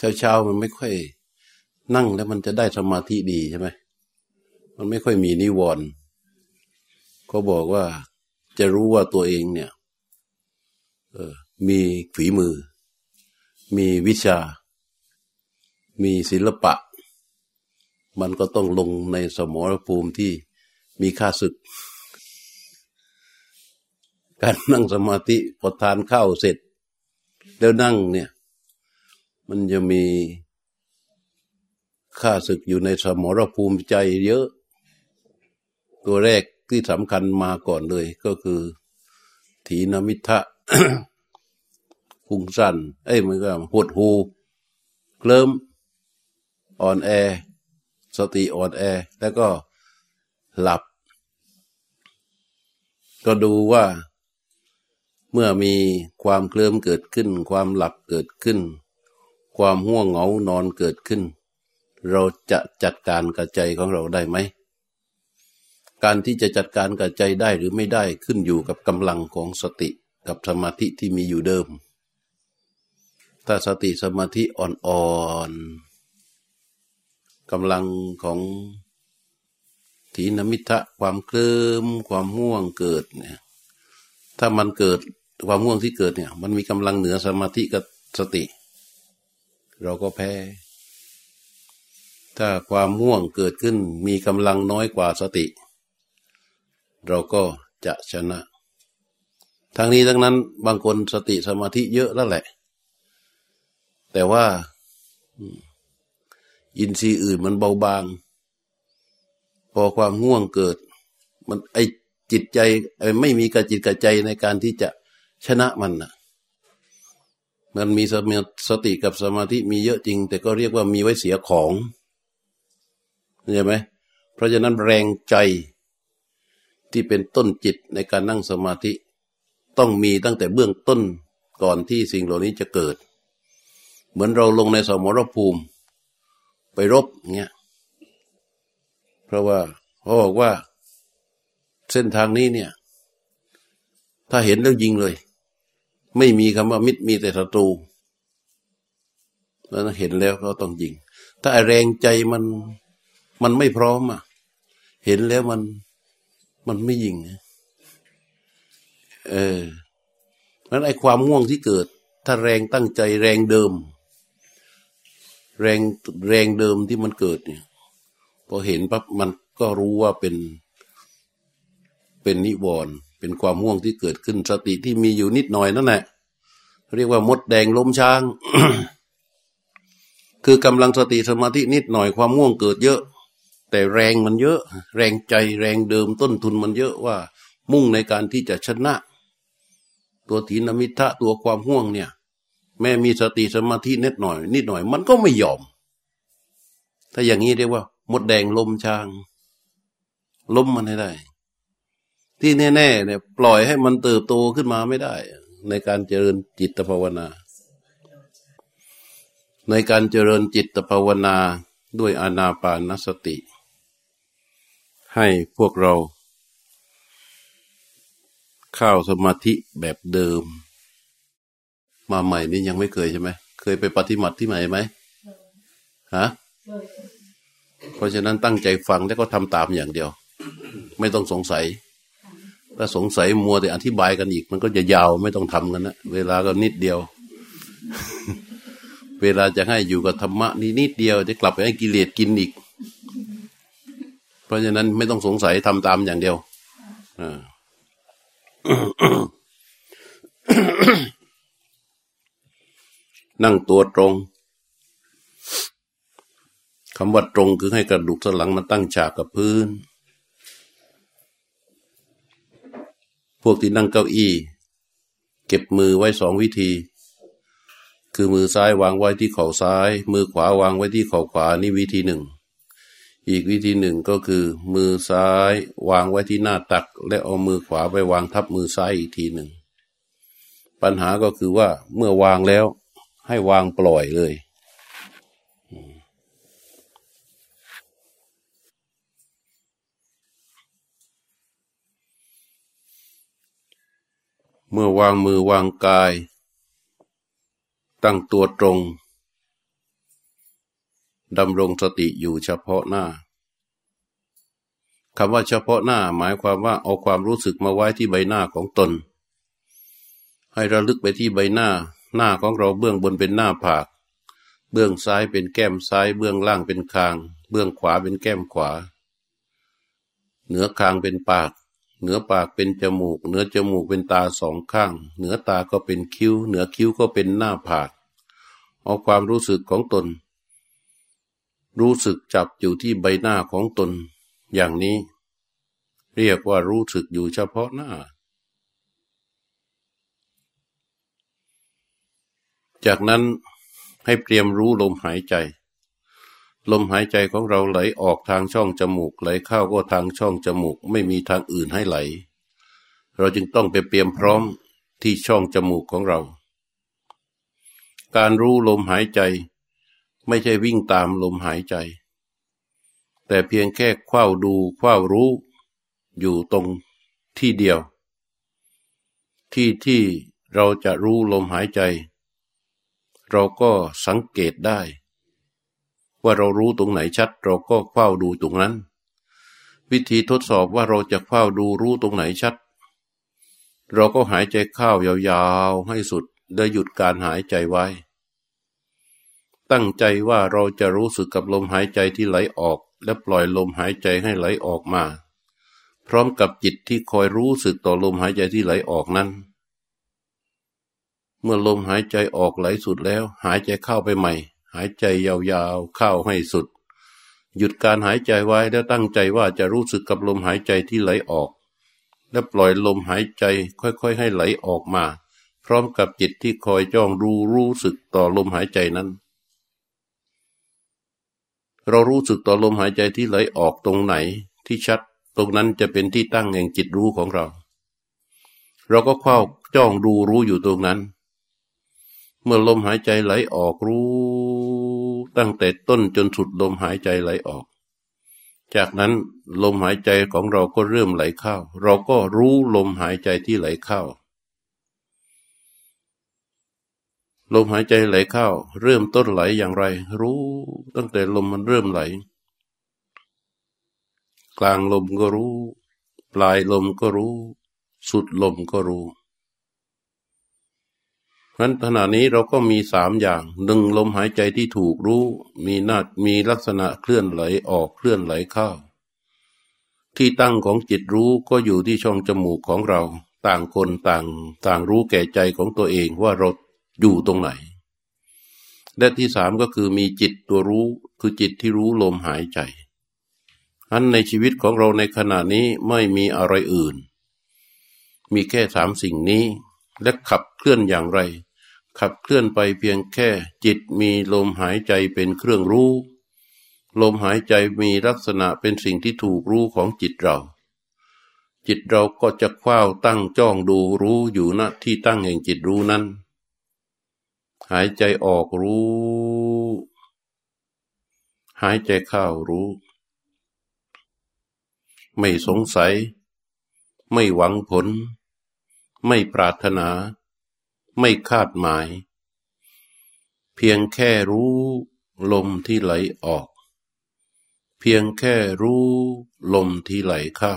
เช้าเช้ามันไม่ค่อยนั่งแล้วมันจะได้สมาธิดีใช่ไหม มันไม่ค่อยมีนิวรณ์ก็บอกว่าจะรู้ว่าตัวเองเนี่ยเออมีฝีมือ มีวิชา มีศิลปะ มันก็ต้องลงในสมรภูมิที่มีค่าศึก การนั่งสมาธิพอทานข้าวเสร็จ แล้วนั่งเนี่ย มันจะมีค่าศึกอยู่ในสมรภูมิใจเยอะ ตัวแรกที่สำคัญมาก่อนเลยก็คือถีนมิทะฟุ้งสั้นเอ้ยมันก็หดหูเคลิ้มอ่อนแอ สติอ่อนแอ แล้วก็หลับ ก็ดูว่าเมื่อมีความเคลิ้มเกิดขึ้น ความหลับเกิดขึ้น ความห่วงเหงานอนเกิดขึ้น เราจะจัดการกับใจของเราได้ไหม การที่จะจัดการกับใจได้หรือไม่ได้ขึ้นอยู่กับกำลังของสติกับสมาธิที่มีอยู่เดิม ถ้าสติสมาธิอ่อนๆกำลังของถีนมิทะความเคลิ้มความห่วงเกิดเนี่ยถ้ามันเกิดความง่วงที่เกิดเนี่ย มันมีกำลังเหนือสมาธิกับสติ เราก็แพ้ ถ้าความง่วงเกิดขึ้นมีกำลังน้อยกว่าสติ เราก็จะชนะ ทั้งนี้ทั้งนั้นบางคนสติสมาธิเยอะแล้วแหละ แต่ว่าอินทรีย์อื่นมันเบาบาง พอความง่วงเกิด มันไอจิตใจไม่มีกระจิตกระใจในการที่จะชนะมันนะ มันมีสติกับสมาธิมีเยอะจริง แต่ก็เรียกว่ามีไว้เสียของเข้าใจไหมเพราะฉะนั้นแรงใจที่เป็นต้นจิตในการนั่งสมาธิ ต้องมีตั้งแต่เบื้องต้นก่อนที่สิ่งเหล่านี้จะเกิด เหมือนเราลงในสมรภูมิ ไปรบเงี้ยเพราะว่าเขาบอกว่า เส้นทางนี้เนี่ย ถ้าเห็นแล้วยิงเลย ไม่มีคำว่ามิตรมีแต่ศัตรูแล้วเห็นแล้วก็ต้องยิง ถ้าแรงใจมันมันไม่พร้อมอะ เห็นแล้วมันมันไม่ยิงเออนั้นไอ้ความง่วงที่เกิด ถ้าแรงตั้งใจแรงเดิม แรงแรงเดิมที่มันเกิดเนี่ยพอเห็นปั๊บมันก็รู้ว่าเป็นเป็นนิวรณ์ เป็นความห่วงที่เกิดขึ้นสติที่มีอยู่นิดหน่อยนั่นแหละเรียกว่ามดแดงล้มช้าง คือกำลังสติสมาธินิดหน่อยความง่วงเกิดเยอะ แต่แรงมันเยอะ แรงใจแรงเดิมต้นทุนมันเยอะว่า มุ่งในการที่จะชนะ ตัวถีนมิทะตัวความห่วงเนี่ย แม้มีสติสมาธินิดหน่อย นิดหน่อย มันก็ไม่ยอม ถ้าอย่างนี้เรียกว่า มดแดงล้มช้างล้มมันให้ได้ ที่แน่ๆเนี่ยปล่อยให้มันเติบโตขึ้นมาไม่ได้ ในการเจริญจิตภาวนา ในการเจริญจิตภาวนาด้วยอานาปานสติ ให้พวกเรา เข้าสมาธิแบบเดิม มาใหม่นี่ยังไม่เคยใช่ไหมเคยไปปฏิบัติที่ไหนไหมฮะเพราะฉะนั้นตั้งใจฟังแล้วก็ทำตามอย่างเดียว ไม่ต้องสงสัย ถ้าสงสัยมัวแต่อธิบายกันอีก มันก็จะยาวไม่ต้องทำกันนะเวลาก็นิดเดียว เวลาจะให้อยู่กับธรรมะนี่นิดเดียว จะกลับไปให้กิเลสกินอีก เพราะฉะนั้นไม่ต้องสงสัยทำตามอย่างเดียวนั่งตัวตรงคำว่าตรงคือให้กระดูกสันหลังมันตั้งฉากกับพื้น พวกที่นั่งเก้าอี้ เก็บมือไว้สองวิธี คือมือซ้ายวางไว้ที่เข่าซ้าย มือขวาวางไว้ที่เข่าขวานี่วิธีหนึ่ง อีกวิธีหนึ่งก็คือ มือซ้ายวางไว้ที่หน้าตัก และเอามือขวาไปวางทับมือซ้ายอีกทีหนึ่ง ปัญหาก็คือว่าเมื่อวางแล้วให้วางปล่อยเลย เมื่อวางมือวางกาย ตั้งตัวตรงดำรงสติอยู่เฉพาะหน้าคำว่าเฉพาะหน้าหมายความว่าเอาความรู้สึกมาไว้ที่ใบหน้าของตน ให้ระลึกไปที่ใบหน้า หน้าของเราเบื้องบนเป็นหน้าผาก เบื้องซ้ายเป็นแก้มซ้าย เบื้องล่างเป็นคาง เบื้องขวาเป็นแก้มขวา เหนือคางเป็นปาก เหนือปากเป็นจมูก เหนือจมูกเป็นตาสองข้าง เหนือตาก็เป็นคิ้ว เหนือคิ้วก็เป็นหน้าผากเอาความรู้สึกของตน รู้สึกจับอยู่ที่ใบหน้าของตน อย่างนี้ เรียกว่ารู้สึกอยู่เฉพาะหน้า จากนั้นให้เตรียมรู้ลมหายใจ ลมหายใจของเราไหลออกทางช่องจมูก ไหลเข้าก็ทางช่องจมูก ไม่มีทางอื่นให้ไหล เราจึงต้องไปเตรียมพร้อมที่ช่องจมูกของเรา การรู้ลมหายใจ ไม่ใช่วิ่งตามลมหายใจ แต่เพียงแค่คว้าดูคว้ารู้ อยู่ตรงที่เดียว ที่ที่เราจะรู้ลมหายใจ เราก็สังเกตได้ ว่าเรารู้ตรงไหนชัด เราก็คว้าดูตรงนั้น วิธีทดสอบว่าเราจะคว้าดูรู้ตรงไหนชัด เราก็หายใจเข้ายาวๆให้สุดได้หยุดการหายใจไว้ ตั้งใจว่าเราจะรู้สึกกับลมหายใจที่ไหลออก และปล่อยลมหายใจให้ไหลออกมา พร้อมกับจิตที่คอยรู้สึกต่อลมหายใจที่ไหลออกนั้น เมื่อลมหายใจออกไหลสุดแล้ว หายใจเข้าไปใหม่ หายใจยาวๆเข้าให้สุด หยุดการหายใจไว้แล้วตั้งใจว่าจะรู้สึกกับลมหายใจที่ไหลออก และปล่อยลมหายใจค่อยๆ ให้ไหลออกมา พร้อมกับจิตที่คอยจ้องรู้รู้สึกต่อลมหายใจนั้น เรารู้สึกต่อลมหายใจที่ไหลออกตรงไหนที่ชัด ตรงนั้นจะเป็นที่ตั้งแห่งจิตรู้ของเรา เราก็เข้าจ้องดูรู้อยู่ตรงนั้น เมื่อลมหายใจไหลออกรู้ ตั้งแต่ต้นจนสุดลมหายใจไหลออก จากนั้นลมหายใจของเราก็เริ่มไหลเข้า เราก็รู้ลมหายใจที่ไหลเข้า ลมหายใจไหลเข้า เริ่มต้นไหลอย่างไร รู้ ตั้งแต่ลมมันเริ่มไหล กลางลมก็รู้ ปลายลมก็รู้ สุดลมก็รู้ เพราะขณะนี้เราก็มีสามอย่างหนึ่งลมหายใจที่ถูกรู้ มีนามีลักษณะเคลื่อนไหลออกเคลื่อนไหลเข้า ที่ตั้งของจิตรู้ก็อยู่ที่ช่องจมูกของเรา ต่างคนต่างต่างรู้แก่ใจของตัวเองว่าเราอยู่ตรงไหน และที่สามก็คือมีจิตตัวรู้คือจิตที่รู้ลมหายใจอันในชีวิตของเราในขณะนี้ไม่มีอะไรอื่น มีแค่สามสิ่งนี้และขับเคลื่อนอย่างไร ขับเคลื่อนไปเพียงแค่ จิตมีลมหายใจเป็นเครื่องรู้ ลมหายใจมีลักษณะเป็นสิ่งที่ถูกรู้ของจิตเรา จิตเราก็จะคว้าตั้งจ้องดูรู้อยู่ณที่ตั้งแห่งจิตรู้นั้น หายใจออกรู้ หายใจเข้ารู้ ไม่สงสัย ไม่หวังผล ไม่ปรารถนา ไม่คาดหมาย เพียงแค่รู้ลมที่ไหลออก เพียงแค่รู้ลมที่ไหลเข้า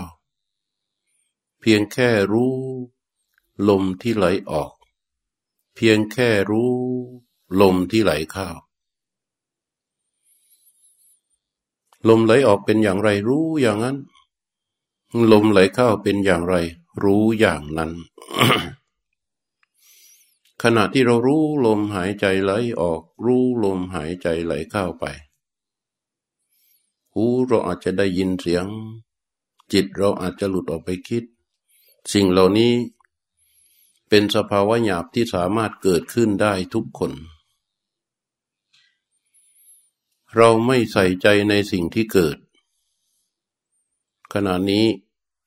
เพียงแค่รู้ลมที่ไหลออก เพียงแค่รู้ลมที่ไหลเข้าลมไหลออกเป็นอย่างไรรู้อย่างนั้น ลมไหลเข้าเป็นอย่างไร รู้อย่างนั้น ขณะที่เรารู้ลมหายใจไหลออก รู้ลมหายใจไหลเข้าไป หูเราอาจจะได้ยินเสียง จิตเราอาจจะหลุดออกไปคิด สิ่งเหล่านี้เป็นสภาวะหยาบที่สามารถเกิดขึ้นได้ทุกคน เราไม่ใส่ใจในสิ่งที่เกิด ขณะนี้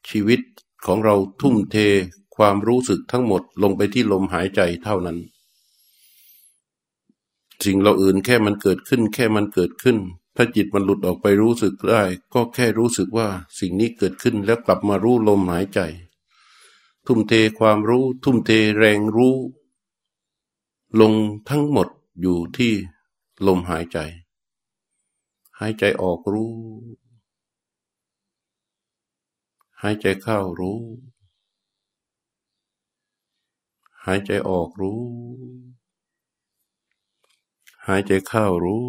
ชีวิตของเราทุ่มเท ความรู้สึกทั้งหมดลงไปที่ลมหายใจเท่านั้น สิ่งเราอื่นแค่มันเกิดขึ้น แค่มันเกิดขึ้น ถ้าจิตมันหลุดออกไปรู้สึกได้ ก็แค่รู้สึกว่าสิ่งนี้เกิดขึ้นแล้วกลับมารู้ลมหายใจ ทุ่มเทความรู้ ทุ่มเทแรงรู้ ลงทั้งหมดอยู่ที่ลมหายใจ หายใจออกรู้ หายใจเข้ารู้ หายใจออกรู้ หายใจเข้ารู้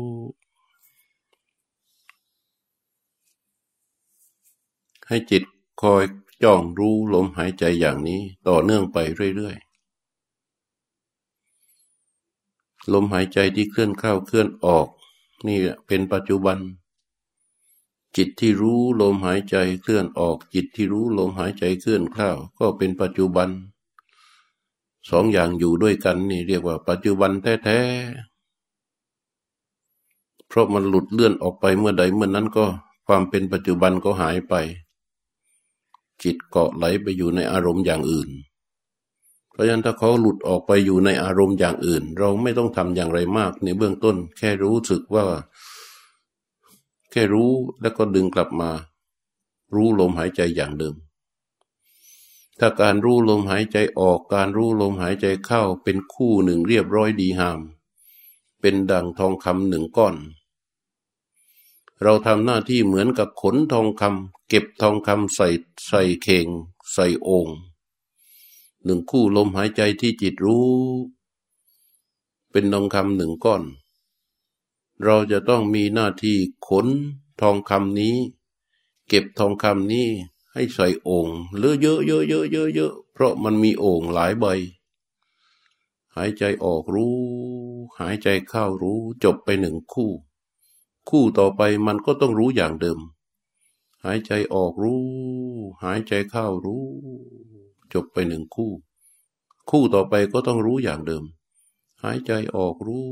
ให้จิตคอยจ้องรู้ลมหายใจอย่างนี้ต่อเนื่องไปเรื่อยๆ ลมหายใจที่เคลื่อนเข้าเคลื่อนออก นี่เป็นปัจจุบัน จิตที่รู้ลมหายใจเคลื่อนออก จิตที่รู้ลมหายใจเคลื่อนเข้าก็เป็นปัจจุบัน สองอย่างอยู่ด้วยกันนี่เรียกว่า ปัจจุบันแท้ๆ เพราะมันหลุดเลื่อนออกไปเมื่อใดเมื่อนั้นก็ความเป็นปัจจุบันก็หายไป จิตเกาะไหลไปอยู่ในอารมณ์อย่างอื่น เพราะฉะนั้นถ้าเขาหลุดออกไปอยู่ในอารมณ์อย่างอื่น เราไม่ต้องทำอย่างไรมากในเบื้องต้น แค่รู้สึกว่า แค่รู้แล้วก็ดึงกลับมา รู้ลมหายใจอย่างเดิม ถ้าการรู้ลมหายใจออกการรู้ลมหายใจเข้าเป็นคู่หนึ่งเรียบร้อยดีหาม เป็นดังทองคำหนึ่งก้อน เราทำหน้าที่เหมือนกับขนทองคำเก็บทองคำใส่ใส่เข่ง ใส่องค์หนึ่งคู่ลมหายใจที่จิตรู้ เป็นทองคำหนึ่งก้อน เราจะต้องมีหน้าที่ขนทองคำนี้ เก็บทองคำนี้ ให้ใส่องเลือเยอะเยอะเยอะเยอะเยอะเพราะมันมีองหลายใบ หายใจออกรู้ หายใจเข้ารู้จบไปหนึ่งคู่ คู่ต่อไปมันก็ต้องรู้อย่างเดิม หายใจออกรู้ หายใจเข้ารู้ จบไปหนึ่งคู่ คู่ต่อไปก็ต้องรู้อย่างเดิม หายใจออกรู้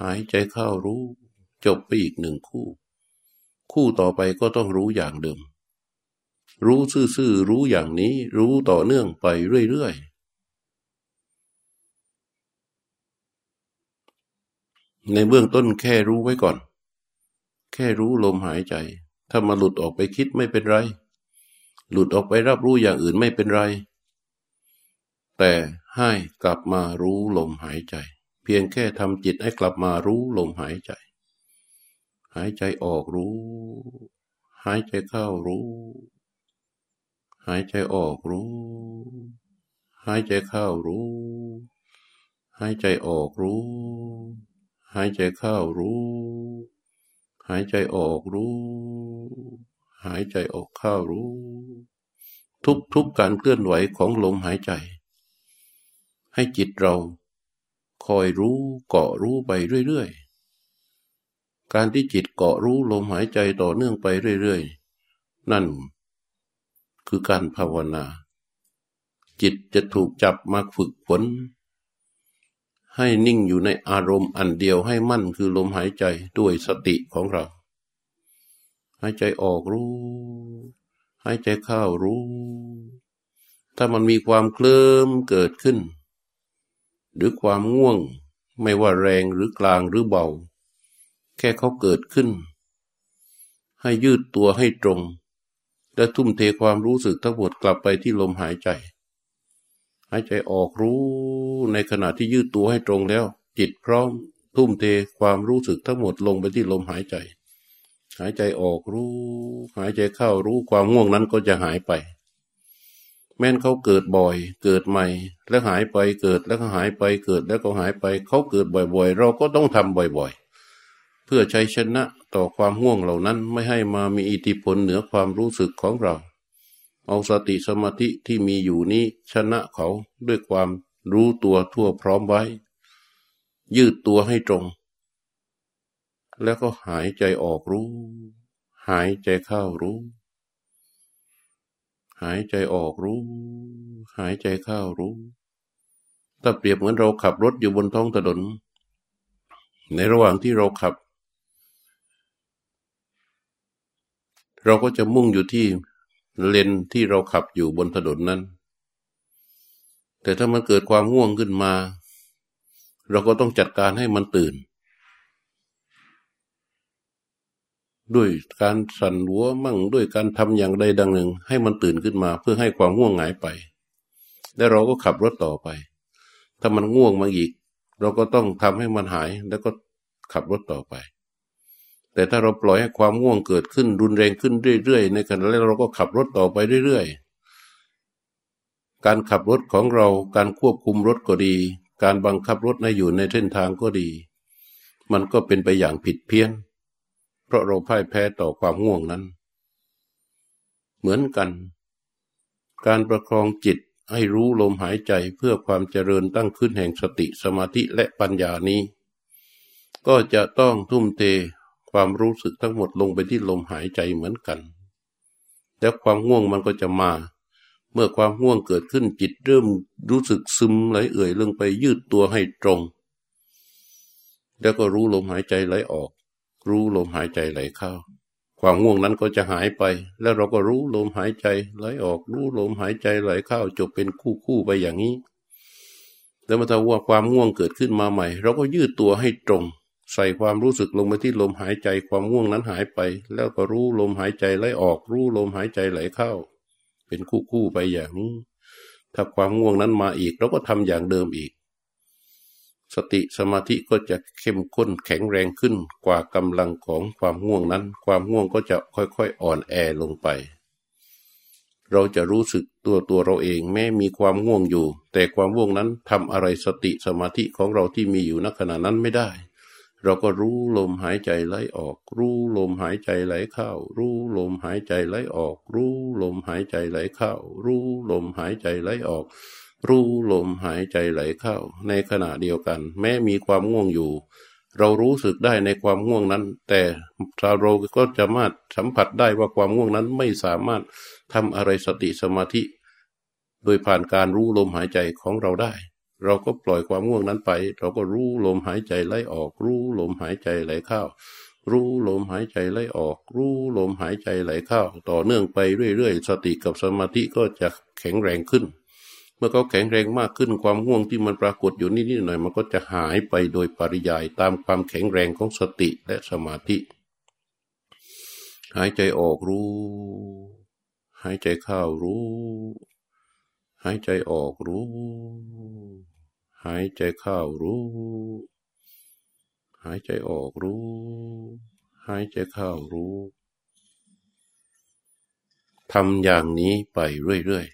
หายใจเข้ารู้ จบไปอีกหนึ่งคู่ คู่ต่อไปก็ต้องรู้อย่างเดิม รู้ซื่อๆรู้อย่างนี้ รู้ต่อเนื่องไปเรื่อยๆ ในเบื้องต้นแค่รู้ไว้ก่อน แค่รู้ลมหายใจ ถ้ามาหลุดออกไปคิดไม่เป็นไร หลุดออกไปรับรู้อย่างอื่นไม่เป็นไร แต่ให้กลับมารู้ลมหายใจ เพียงแค่ทำจิตให้กลับมารู้ลมหายใจ หายใจออกรู้ หายใจเข้ารู้ หายใจออกรู้ หายใจเข้ารู้ หายใจออกรู้ หายใจเข้ารู้ หายใจออกรู้ หายใจออกเข้ารู้ ทุกทุกการเคลื่อนไหวของลมหายใจ ให้จิตเราคอยรู้เกาะรู้ไปเรื่อยๆ การที่จิตเกาะรู้ลมหายใจต่อเนื่องไปเรื่อยๆ นั่น คือการภาวนา จิตจะถูกจับมาฝึกฝนให้นิ่งอยู่ในอารมณ์อันเดียวให้มั่นคือลมหายใจด้วยสติของเรา หายใจออกรู้ หายใจเข้ารู้ ถ้ามันมีความเคลิ้มเกิดขึ้น หรือความง่วงไม่ว่าแรงหรือกลางหรือเบา แค่เขาเกิดขึ้น ให้ยืดตัวให้ตรง และทุ่มเทความรู้สึกทั้งหมดกลับไปที่ลมหายใจ หายใจออกรู้ในขณะที่ยืดตัวให้ตรงแล้ว จิตพร้อม ทุ่มเทความรู้สึกทั้งหมดลงไปที่ลมหายใจ หายใจออกรู้ หายใจเข้ารู้ความง่วงนั้นก็จะหายไป แม้นเขาเกิดบ่อย เกิดใหม่ แล้วหายไปเกิดแล้วก็หายไปเกิดแล้วก็หายไป เขาเกิดบ่อยๆ เราก็ต้องทำบ่อย ๆ เพื่อใช้ชนะ ต่อความง่วงเหล่านั้นไม่ให้มามีอิทธิพลเหนือความรู้สึกของเรา เอาสติสมาธิที่มีอยู่นี้ชนะเขาด้วยความรู้ตัวทั่วพร้อมไว้ ยืดตัวให้ตรง แล้วก็หายใจออกรู้ หายใจเข้ารู้ หายใจออกรู้ หายใจเข้ารู้ ถ้าเปรียบเหมือนเราขับรถอยู่บนท้องถนนในระหว่างที่เราขับ เราก็จะมุ่งอยู่ที่เลนที่เราขับอยู่บนถนนนั้น แต่ถ้ามันเกิดความง่วงขึ้นมา เราก็ต้องจัดการให้มันตื่น ด้วยการสั่นหัวมั่งด้วยการทำอย่างใดดังหนึ่ง ให้มันตื่นขึ้นมา เพื่อให้ความง่วงหายไป แล้วเราก็ขับรถต่อไป ถ้ามันง่วงมาอีก เราก็ต้องทำให้มันหายแล้วก็ขับรถต่อไป แต่ถ้าเราปล่อยให้ความง่วงเกิดขึ้นรุนแรงขึ้นเรื่อยๆ ในขณะนั้นเราก็ขับรถต่อไปเรื่อยๆ การขับรถของเราการควบคุมรถก็ดี การบังคับรถให้อยู่ในเส้นทางก็ดี มันก็เป็นไปอย่างผิดเพี้ยน เพราะเราพ่ายแพ้ต่อความง่วงนั้น เหมือนกัน การประคองจิตให้รู้ลมหายใจเพื่อความเจริญตั้งขึ้นแห่งสติสมาธิและปัญญานี้ ก็จะต้องทุ่มเท ความรู้สึกทั้งหมดลงไปที่ลมหายใจเหมือนกัน แล้วความง่วงมันก็จะมา เมื่อความง่วงเกิดขึ้นจิตเริ่มรู้สึกซึมไหลเอื่อยลงไปยืดตัวให้ตรง แล้วก็รู้ลมหายใจไหลออก รู้ลมหายใจไหลเข้า ความง่วงนั้นก็จะหายไป แล้วเราก็รู้ลมหายใจไหลออก รู้ลมหายใจไหลเข้าจบเป็นคู่คู่ไปอย่างนี้ แล้วมาถ้าว่าความง่วงเกิดขึ้นมาใหม่ เราก็ยืดตัวให้ตรง ใส่ความรู้สึกลงไปที่ลมหายใจความง่วงนั้นหายไป แล้วก็รู้ลมหายใจไหลออกรู้ลมหายใจไหลเข้า เป็นคู่คู่ไปอย่างนี้ถ้าความง่วงนั้นมาอีกเราก็ทำอย่างเดิมอีก สติสมาธิก็จะเข้มข้นแข็งแรงขึ้นกว่ากำลังของความง่วงนั้น ความง่วงก็จะค่อยๆอ่อนแอลงไป เราจะรู้สึกตัวตัวเราเองแม้มีความง่วงอยู่ แต่ความง่วงนั้นทำอะไรสติสมาธิของเราที่มีอยู่ณขณะนั้นไม่ได้ เราก็รู้ลมหายใจไหลออก รู้ลมหายใจไหลเข้า รู้ลมหายใจไหลออก รู้ลมหายใจไหลเข้า รู้ลมหายใจไหลออก รู้ลมหายใจไหลเข้า ในขณะเดียวกัน แม้มีความง่วงอยู่ เรารู้สึกได้ในความง่วงนั้น แต่เราก็จะมาสัมผัสได้ว่าความง่วงนั้นไม่สามารถทำอะไรสติสมาธิ โดยผ่านการรู้ลมหายใจของเราได้ เราก็ปล่อยความง่วงนั้นไป เราก็รู้ลมหายใจไหลออก รู้ลมหายใจไหลเข้า รู้ลมหายใจไหลออก รู้ลมหายใจไหลเข้า ต่อเนื่องไปเรื่อยๆ สติกับสมาธิก็จะแข็งแรงขึ้น เมื่อเขาแข็งแรงมากขึ้นความง่วงที่มันปรากฏอยู่นิดๆหน่อยมันก็จะหายไปโดยปริยายตามความแข็งแรงของสติและสมาธิ หายใจออกรู้ หายใจเข้ารู้ หายใจออกรู้ายใจเข้ารู้ หายใจออกรู้ หายใจเข้ารู้ทำอย่างนี้ไปเรื่อย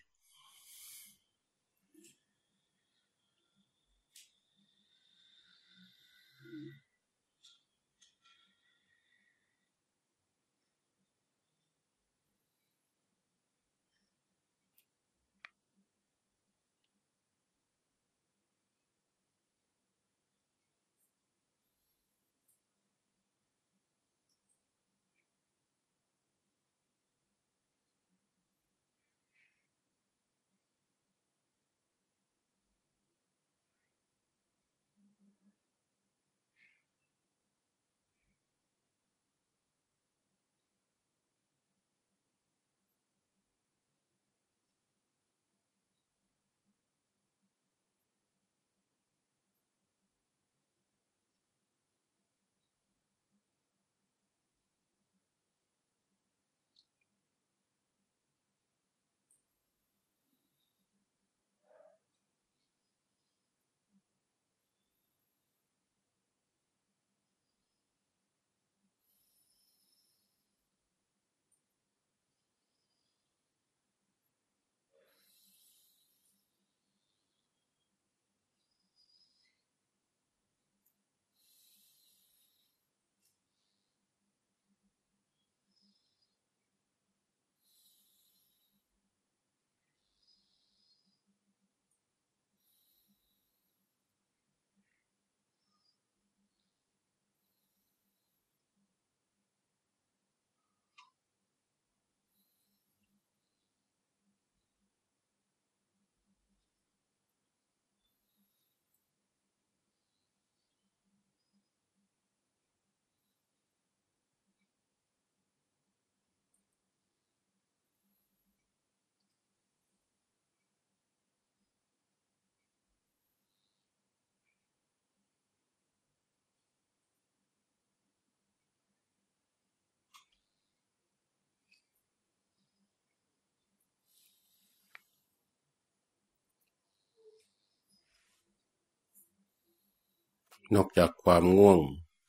นอกจากความง่วง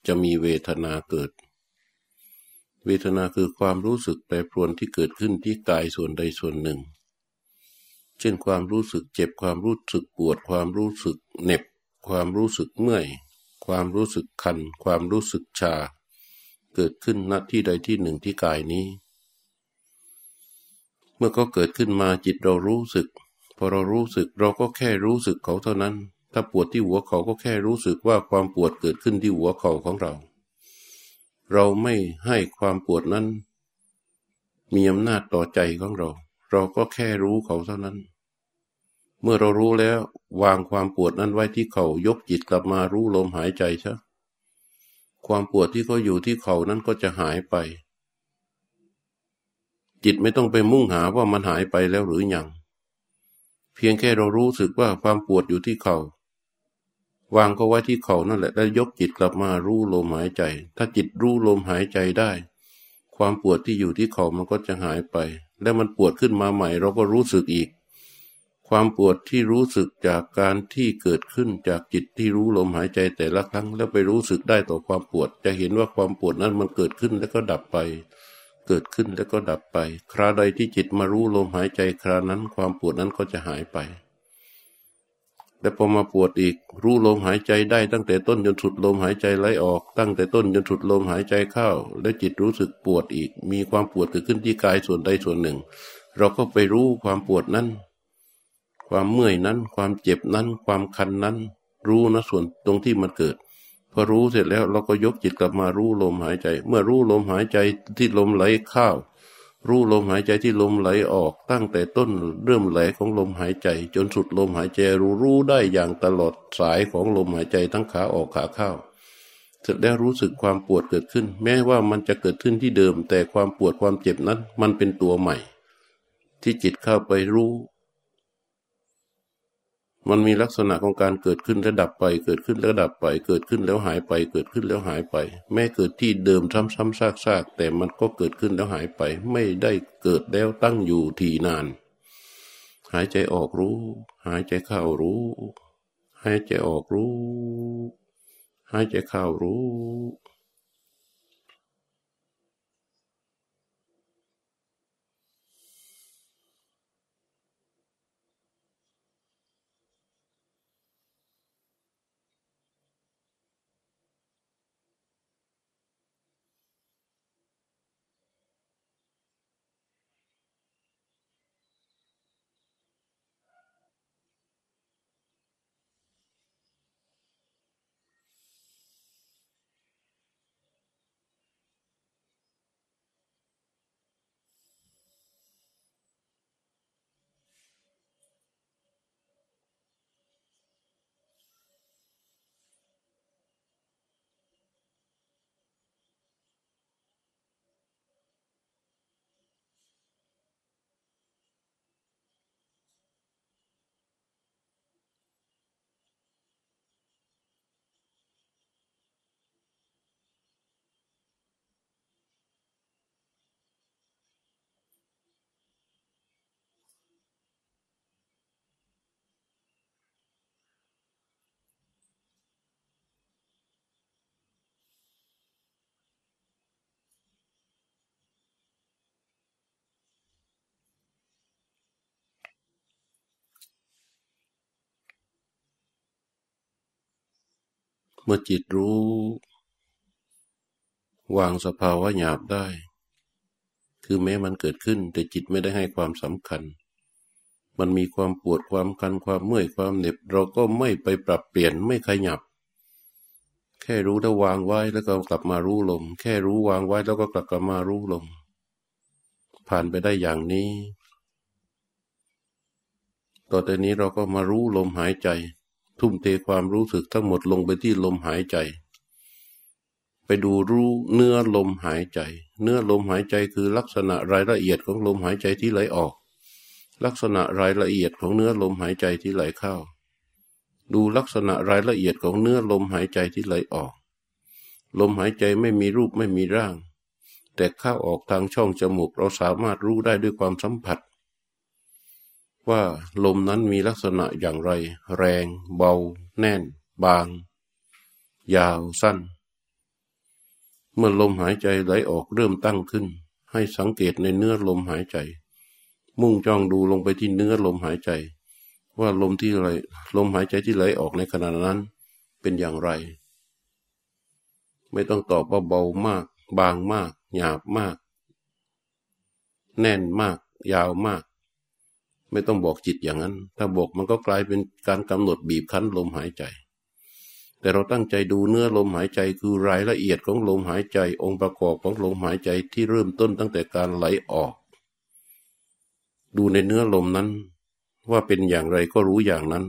จะมีเวทนาเกิด เวทนาคือความรู้สึกแปรปรวนที่เกิดขึ้นที่กายส่วนใดส่วนหนึ่ง เช่นความรู้สึกเจ็บความรู้สึกปวด ความรู้สึกเหน็บ ความรู้สึกเมื่อย ความรู้สึกคัน ความรู้สึกชา เกิดขึ้นณที่ใดที่หนึ่งที่กายนี้ เมื่อเขาเกิดขึ้นมาจิตเรารู้สึก พอเรารู้สึกเราก็แค่รู้สึกเขาเท่านั้น ถ้าปวดที่หัวเขาก็แค่รู้สึกว่าความปวดเกิดขึ้นที่หัวเข่าของเรา เราไม่ให้ความปวดนั้น มีอำนาจต่อใจของเรา เราก็แค่รู้เขาเท่านั้น เมื่อเรารู้แล้ววางความปวดนั้นไว้ที่เขายกจิตกลับมารู้ลมหายใจซะความปวดที่เขาอยู่ที่เขานั้นก็จะหายไป จิตไม่ต้องไปมุ่งหาว่ามันหายไปแล้วหรือยังเพียงแค่เรารู้สึกว่าความปวดอยู่ที่เขา วางเขาไว้ที่เข่านั่นแหละ แล้วยกจิตกลับมารู้ลมหายใจ ถ้าจิตรู้ลมหายใจได้ ความปวดที่อยู่ที่เข่ามันก็จะหายไป แล้วมันปวดขึ้นมาใหม่ เราก็รู้สึกอีก ความปวดที่รู้สึกจากการที่เกิดขึ้นจากจิตที่รู้ลมหายใจแต่ละครั้ง แล้วไปรู้สึกได้ต่อความปวด จะเห็นว่าความปวดนั้นมันเกิดขึ้นแล้วก็ดับไป เกิดขึ้นแล้วก็ดับไป คราใดที่จิตมารู้ลมหายใจครานั้น ความปวดนั้นก็จะหายไป แต่พอมาปวดอีก รู้ลมหายใจได้ตั้งแต่ต้นจนสุดลมหายใจไหลออก ตั้งแต่ต้นจนสุดลมหายใจเข้า และจิตรู้สึกปวดอีก มีความปวดเกิดขึ้นที่กายส่วนใดส่วนหนึ่ง เราก็ไปรู้ความปวดนั้น ความเมื่อยนั้น ความเจ็บนั้น ความคันนั้น รู้นะส่วนตรงที่มันเกิดพอรู้เสร็จแล้วเราก็ยกจิตกลับมารู้ลมหายใจ เมื่อรู้ลมหายใจที่ลมไหลเข้า รู้ลมหายใจที่ลมไหลออกตั้งแต่ต้นเริ่มไหลของลมหายใจ จนสุดลมหายใจรู้รู้ได้อย่างตลอดสายของลมหายใจทั้งขาออกขาเข้าเสร็จแล้วรู้สึกความปวดเกิดขึ้น แม้ว่ามันจะเกิดขึ้นที่เดิม แต่ความปวดความเจ็บนั้น มันเป็นตัวใหม่ ที่จิตเข้าไปรู้ มันมีลักษณะของการเกิดขึ้นและดับไป เกิดขึ้นแล้วดับไป เกิดขึ้นแล้วหายไป เกิดขึ้นแล้วหายไป แม้เกิดที่เดิมซ้ำๆซากๆแต่มันก็เกิดขึ้นแล้วหายไป ไม่ได้เกิดแล้วตั้งอยู่ทีนาน หายใจออกรู้ หายใจเข้ารู้ หายใจออกรู้ หายใจเข้ารู้ เมื่อจิตรู้ วางสภาวะหยาบได้ คือแม้มันเกิดขึ้น แต่จิตไม่ได้ให้ความสำคัญ มันมีความปวดความคันความเมื่อยความเหน็บ เราก็ไม่ไปปรับเปลี่ยนไม่ขยับ แค่รู้แล้ววางไว้แล้วก็กลับมารู้ลม แค่รู้วางไว้แล้วก็กลับกลับมารู้ลม ผ่านไปได้อย่างนี้ ต่อแต่นี้เราก็มารู้ลมหายใจ ทุ่มเทความรู้สึกทั้งหมดลงไปที่ลมหายใจ ไปดูรู้เนื้อลมหายใจ เนื้อลมหายใจคือลักษณะรายละเอียดของลมหายใจที่ไหลออก ลักษณะรายละเอียดของเนื้อลมหายใจที่ไหลเข้า ดูลักษณะรายละเอียดของเนื้อลมหายใจที่ไหลออก ลมหายใจไม่มีรูปไม่มีร่าง แต่เข้าออกทางช่องจมูกเราสามารถรู้ได้ด้วยความสัมผัส ว่าลมนั้นมีลักษณะอย่างไร แรง เบา แน่น บาง ยาวสั้น เมื่อลมหายใจไหลออกเริ่มตั้งขึ้น ให้สังเกตในเนื้อลมหายใจ มุ่งจ้องดูลงไปที่เนื้อลมหายใจ ว่าลมที่ไหลลมหายใจที่ไหลออกในขณะนั้น เป็นอย่างไร ไม่ต้องตอบว่าเบามาก บางมาก หยาบมาก แน่นมาก ยาวมาก ไม่ต้องบอกจิตอย่างนั้น ถ้าบอกมันก็กลายเป็นการกำหนดบีบคั้นลมหายใจ แต่เราตั้งใจดูเนื้อลมหายใจคือรายละเอียดของลมหายใจ องค์ประกอบของลมหายใจที่เริ่มต้นตั้งแต่การไหลออก ดูในเนื้อลมนั้น ว่าเป็นอย่างไรก็รู้อย่างนั้น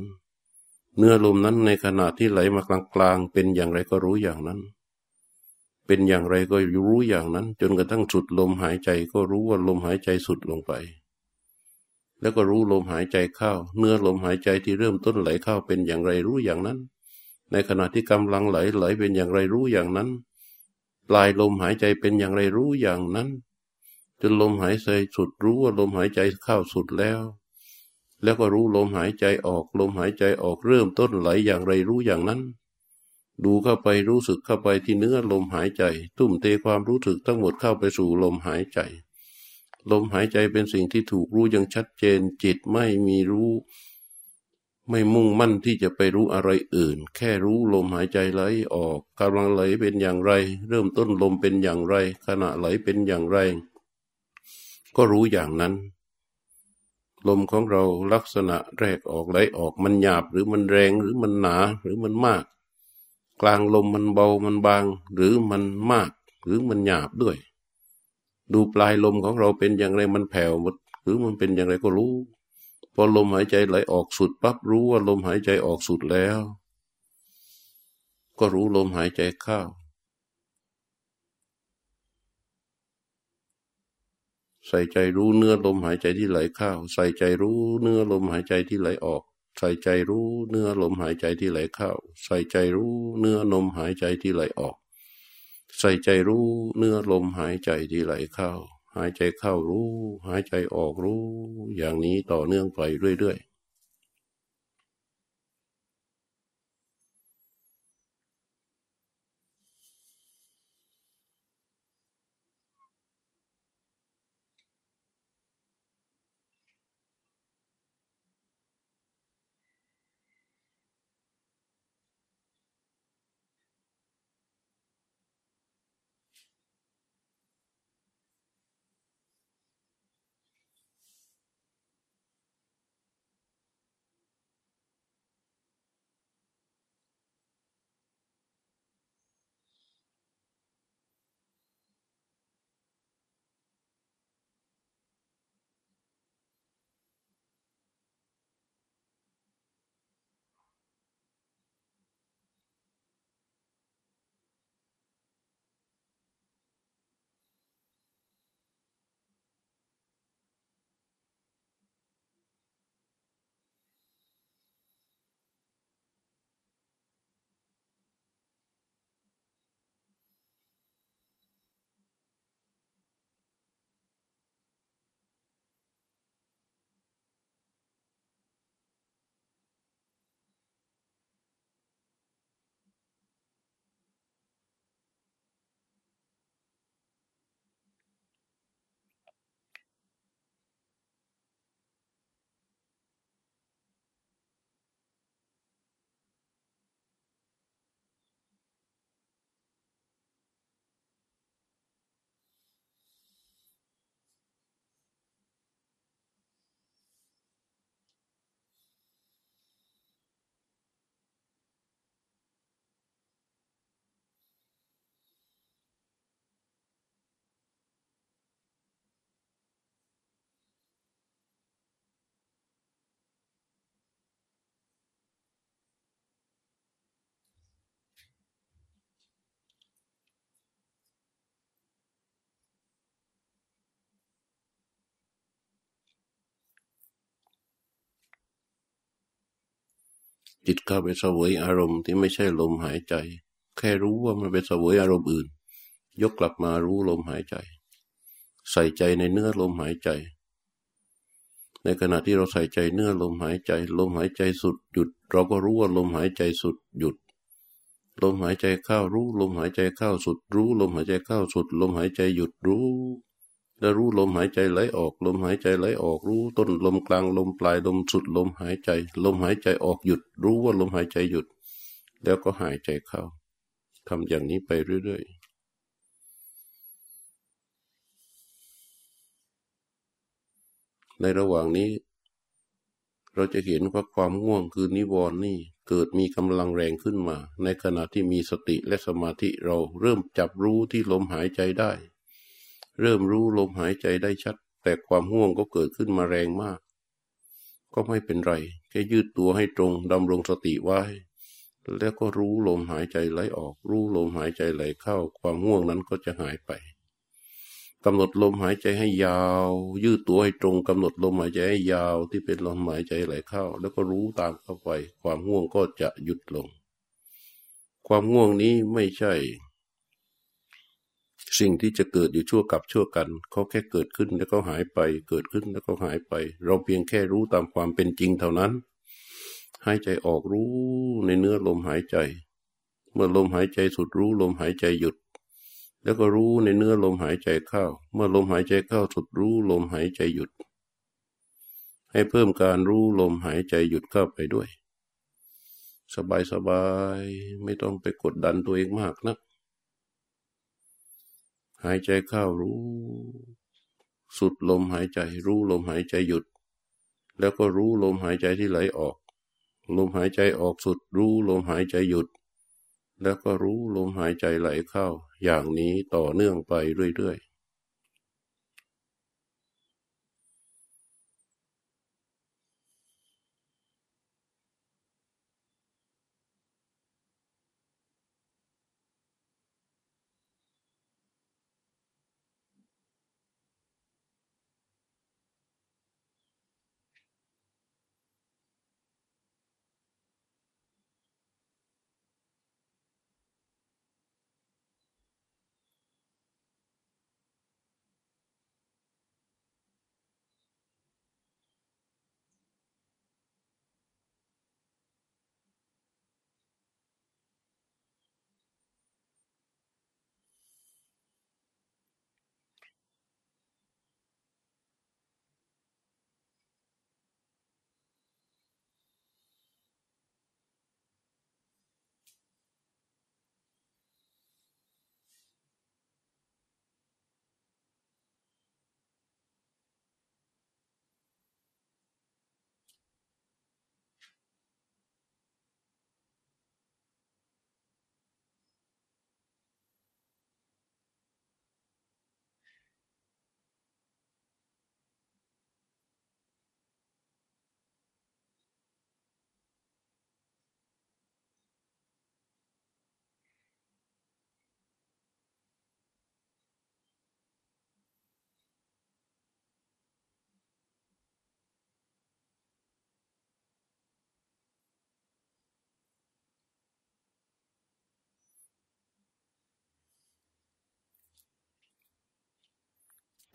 เนื้อลมนั้นในขณะที่ไหลมากลางๆเป็นอย่างไรก็รู้อย่างนั้นเป็นอย่างไรก็รู้อย่างนั้น จนกระทั่งสุดลมหายใจก็รู้ว่าลมหายใจสุดลงไป แล้วก็รู้ลมหายใจเข้า เนื้อลมหายใจที่เริ่มต้นไหลเข้าเป็นอย่างไรรู้อย่างนั้น ในขณะที่กำลังไหลไหลเป็นอย่างไรรู้อย่างนั้น ปลายลมหายใจเป็นอย่างไรรู้อย่างนั้น จนลมหายใจสุดรู้ว่าลมหายใจเข้าสุดแล้ว แล้วก็รู้ลมหายใจออกลมหายใจออกเริ่มต้นไหลอย่างไรรู้อย่างนั้น ดูเข้าไปรู้สึกเข้าไปที่เนื้อลมหายใจ ทุ่มเทความรู้สึกทั้งหมดเข้าไปสู่ลมหายใจ ลมหายใจเป็นสิ่งที่ถูกรู้อย่างชัดเจนจิตไม่มีรู้ ไม่มุ่งมั่นที่จะไปรู้อะไรอื่น แค่รู้ลมหายใจไหลออกกำลังไหลเป็นอย่างไร เริ่มต้นลมเป็นอย่างไร ขณะไหลเป็นอย่างไร ก็รู้อย่างนั้น ลมของเราลักษณะแรกออกไหลออกมันหยาบหรือมันแรงหรือมันหนาหรือมันมาก กลางลมมันเบามันบาง หรือมันมาก หรือมันหยาบด้วย ดูปลายลมของเราเป็นอย่างไรมันแผ่วหมดหรือมันเป็นอย่างไรก็รู้ พอลมหายใจไหลออกสุดปั๊บรู้ว่าลมหายใจออกสุดแล้ว ก็รู้ลมหายใจเข้าใส่ใจรู้เนื้อลมหายใจที่ไหลเข้า ใส่ใจรู้เนื้อลมหายใจที่ไหลออก ใส่ใจรู้เนื้อลมหายใจที่ไหลเข้า ใส่ใจรู้เนื้อลมหายใจที่ไหลออก ใส่ใจรู้เนื้อลมหายใจที่ไหลเข้า หายใจเข้ารู้ หายใจออกรู้ อย่างนี้ต่อเนื่องไปเรื่อยๆ จิตเข้าไปเสวยอารมณ์ที่ไม่ใช่ลมหายใจ แค่รู้ว่ามันเป็นเสวยอารมณ์อื่น ยกกลับมารู้ลมหายใจ ใส่ใจในเนื้อลมหายใจ ในขณะที่เราใส่ใจเนื้อลมหายใจ ลมหายใจสุดหยุด เราก็รู้ว่าลมหายใจสุดหยุด ลมหายใจเข้ารู้ ลมหายใจเข้าสุดรู้ ลมหายใจเข้าสุด ลมหายใจหยุดรู้ แล้วรู้ลมหายใจไหลออก ลมหายใจไหลออก รู้ต้นลมกลางลมปลายลมสุดลมหายใจ ลมหายใจออกหยุด รู้ว่าลมหายใจหยุด แล้วก็หายใจเข้าทำอย่างนี้ไปเรื่อยๆในระหว่างนี้ เราจะเห็นว่าความง่วงคือนิวรณ์นี่เกิดมีกำลังแรงขึ้นมา ในขณะที่มีสติและสมาธิเราเริ่มจับรู้ที่ลมหายใจได้ เริ่มรู้ลมหายใจได้ชัด แต่ความง่วงก็เกิดขึ้นมาแรงมาก ก็ไม่เป็นไร แค่ยืดตัวให้ตรงดำรงสติไว้ แล้วก็รู้ลมหายใจไหลออก รู้ลมหายใจไหลเข้า ความง่วงนั้นก็จะหายไปกำหนดลมหายใจให้ยาว ยืดตัวให้ตรงกำหนดลมหายใจให้ยาวที่เป็นลมหายใจไหลเข้า แล้วก็รู้ตามเข้าไป ความง่วงก็จะหยุดลง ความง่วงนี้ไม่ใช่ สิ่งที่จะเกิดอยู่ชั่วกับชั่วกันเขาแค่เกิดขึ้นแล้วก็หายไป เกิดขึ้นแล้วก็หายไป เราเพียงแค่รู้ตามความเป็นจริงเท่านั้น หายใจออกรู้ในเนื้อลมหายใจ เมื่อลมหายใจสุดรู้ลมหายใจหยุด แล้วก็รู้ในเนื้อลมหายใจเข้า เมื่อลมหายใจเข้าสุดรู้ลมหายใจหยุด ให้เพิ่มการรู้ลมหายใจหยุดเข้าไปด้วย สบายสบายไม่ต้องไปกดดันตัวเองมากนะัก หายใจเข้ารู้ สุดลมหายใจ รู้ลมหายใจหยุด แล้วก็รู้ลมหายใจที่ไหลออก ลมหายใจออกสุด รู้ลมหายใจหยุด แล้วก็รู้ลมหายใจไหลเข้า อย่างนี้ต่อเนื่องไปเรื่อยๆ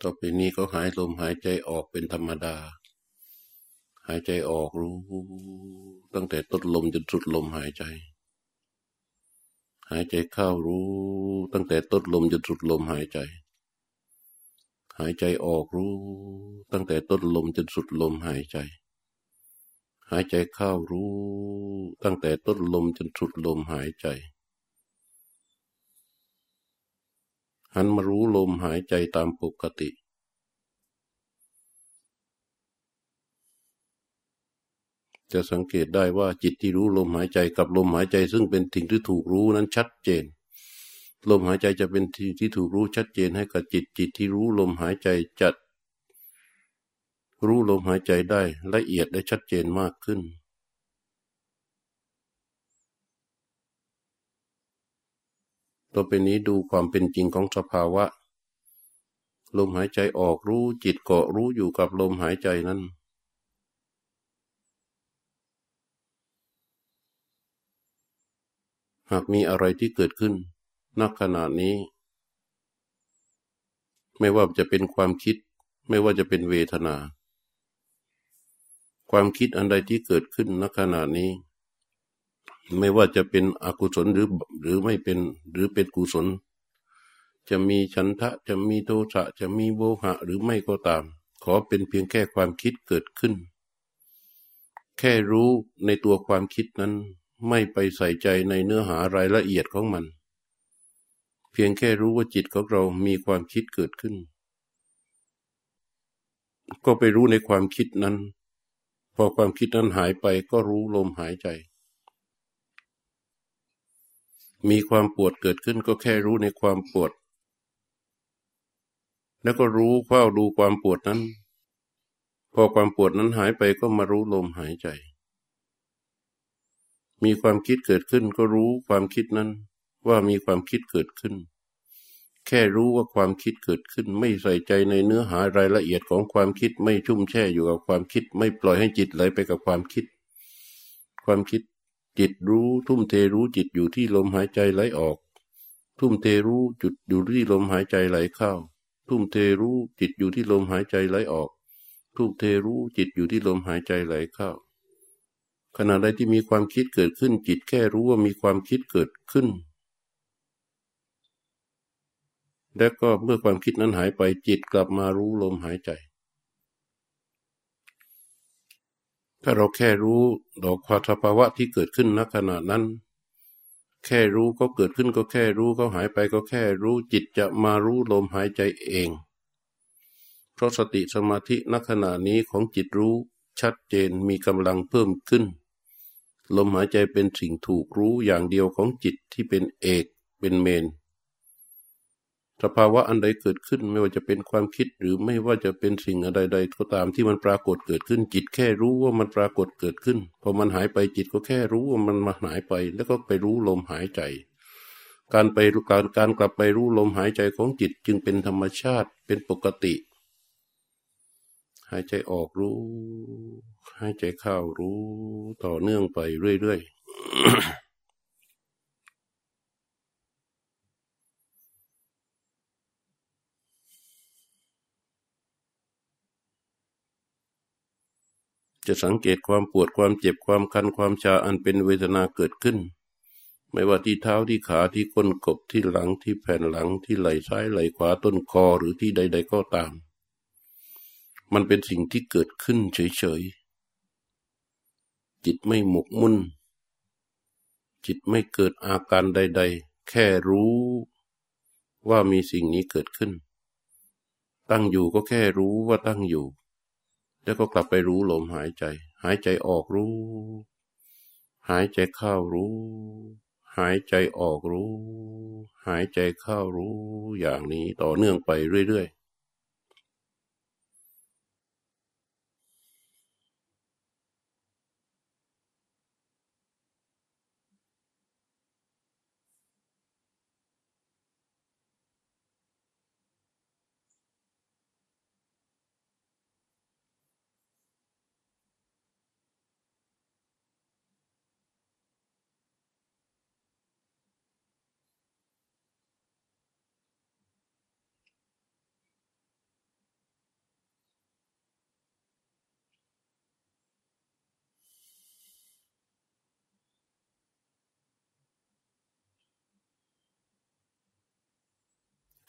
ต่อไปนี้ก็หายลมหายใจออกเป็นธรรมดา หายใจออกรู้ ตั้งแต่ต้นลมจนสุดลมหายใจ หายใจเข้ารู้ ตั้งแต่ต้นลมจนสุดลมหายใจ หายใจออกรู้ ตั้งแต่ต้นลมจนสุดลมหายใจ หายใจเข้ารู้ ตั้งแต่ต้นลมจนสุดลมหายใจ หันมารู้ลมหายใจตามปกติ จะสังเกตได้ว่าจิตที่รู้ลมหายใจกับลมหายใจ ซึ่งเป็นสิ่งที่ถูกรู้นั้นชัดเจน ลมหายใจจะเป็นสิ่งที่ถูกรู้ชัดเจนให้กับจิตจิตที่รู้ลมหายใจจัดรู้ลมหายใจได้ละเอียดได้ชัดเจนมากขึ้น ต่อไปนี้ดูความเป็นจริงของสภาวะ ลมหายใจออกรู้จิตเกาะรู้อยู่กับลมหายใจนั้น หากมีอะไรที่เกิดขึ้นนักขณะนี้ ไม่ว่าจะเป็นความคิด ไม่ว่าจะเป็นเวทนา ความคิดอันใดที่เกิดขึ้นนักขณะนี้ ไม่ว่าจะเป็นอกุศลหรือหรือไม่เป็นหรือเป็นกุศล จะมีฉันทะจะมีโทสะจะมีโวหะหรือไม่ก็ตาม ขอเป็นเพียงแค่ความคิดเกิดขึ้น แค่รู้ในตัวความคิดนั้น ไม่ไปใส่ใจในเนื้อหารายละเอียดของมัน เพียงแค่รู้ว่าจิตของเรามีความคิดเกิดขึ้น ก็ไปรู้ในความคิดนั้น พอความคิดนั้นหายไปก็รู้ลมหายใจ มีความปวดเกิดขึ้นก็แค่รู้ในความปวด แล้วก็รู้เฝ้าดูความปวดนั้น พอความปวดนั้นหายไปก็มารู้ลมหายใจ มีความคิดเกิดขึ้นก็รู้ความคิดนั้น ว่ามีความคิดเกิดขึ้น แค่รู้ว่าความคิดเกิดขึ้น ไม่ใส่ใจในเนื้อหารายละเอียดของความคิดไม่ชุ่มแช่อยู่กับความคิด ไม่ปล่อยให้จิตไหลไปกับความคิด ความคิด จิตรู้ทุ่มเทรู้จิตอยู่ที่ลมหายใจไหลออก ทุ่มเทรู้จุดอยู่ที่ลมหายใจไหลเข้า ทุ่มเทรู้จิตอยู่ที่ลมหายใจไหลออก ทุ่มเทรู้จิตอยู่ที่ลมหายใจไหลเข้าขณะใดที่มีความคิดเกิดขึ้น จิตแค่รู้ว่ามีความคิดเกิดขึ้น แล้วก็เมื่อความคิดนั้นหายไปจิตกลับมารู้ลมหายใจ ถ้าเราแค่รู้ดอกความสภาวะที่เกิดขึ้นณขณะนั้น แค่รู้ก็เกิดขึ้นก็แค่รู้ก็หายไปก็แค่รู้จิตจะมารู้ลมหายใจเอง เพราะสติสมาธิณขณะนี้ของจิตรู้ชัดเจนมีกำลังเพิ่มขึ้น ลมหายใจเป็นสิ่งถูกรู้อย่างเดียวของจิตที่เป็นเอกเป็นเมน สภาวะอันใดเกิดขึ้นไม่ว่าจะเป็นความคิดหรือไม่ว่าจะเป็นสิ่งอะไรใดก็ตามที่มันปรากฏเกิดขึ้น จิตแค่รู้ว่ามันปรากฏเกิดขึ้นพอมันหายไปจิตก็แค่รู้ว่ามันมาหายไป แล้วก็ไปรู้ลมหายใจ การไปการการกลับไปรู้ลมหายใจของจิตจึงเป็นธรรมชาติเป็นปกติ หายใจออกรู้ หายใจเข้ารู้ต่อเนื่องไปเรื่อยๆ จะสังเกตความปวดความเจ็บความคันความชาอันเป็นเวทนาเกิดขึ้น ไม่ว่าที่เท้าที่ขาที่ก้นกบที่หลังที่แผ่นหลังที่ไหล่ซ้ายไหล่ขวาต้นคอหรือที่ใด ๆ ก็ตาม มันเป็นสิ่งที่เกิดขึ้นเฉยๆ จิตไม่หมกมุ่น จิตไม่เกิดอาการใด ๆ แค่รู้ว่ามีสิ่งนี้เกิดขึ้น ตั้งอยู่ก็แค่รู้ว่าตั้งอยู่ แล้วก็กลับไปรู้ลมหายใจ หายใจออกรู้ หายใจเข้ารู้ หายใจออกรู้ หายใจเข้ารู้ อย่างนี้ต่อเนื่องไปเรื่อยๆ